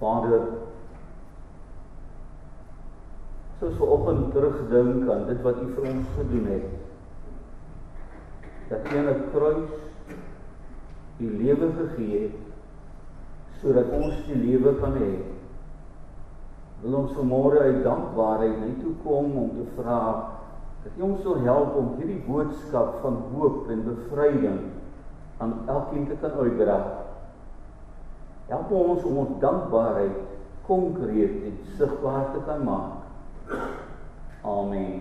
Vader, soos vanoggend terugdink aan dit wat U vir ons gedoen het. Dat U aan 'n kruis U lewe gegee het sodat ons die lewe kan hê. Wil ons vanmôre uit dankbaarheid net toe kom om te vra dat U ons sal help om hierdie boodskap van hoop en bevryding aan elkeen te kan uitdra. Help ons om ons dankbaarheid konkreet en sigbaar te kan maak. Amen.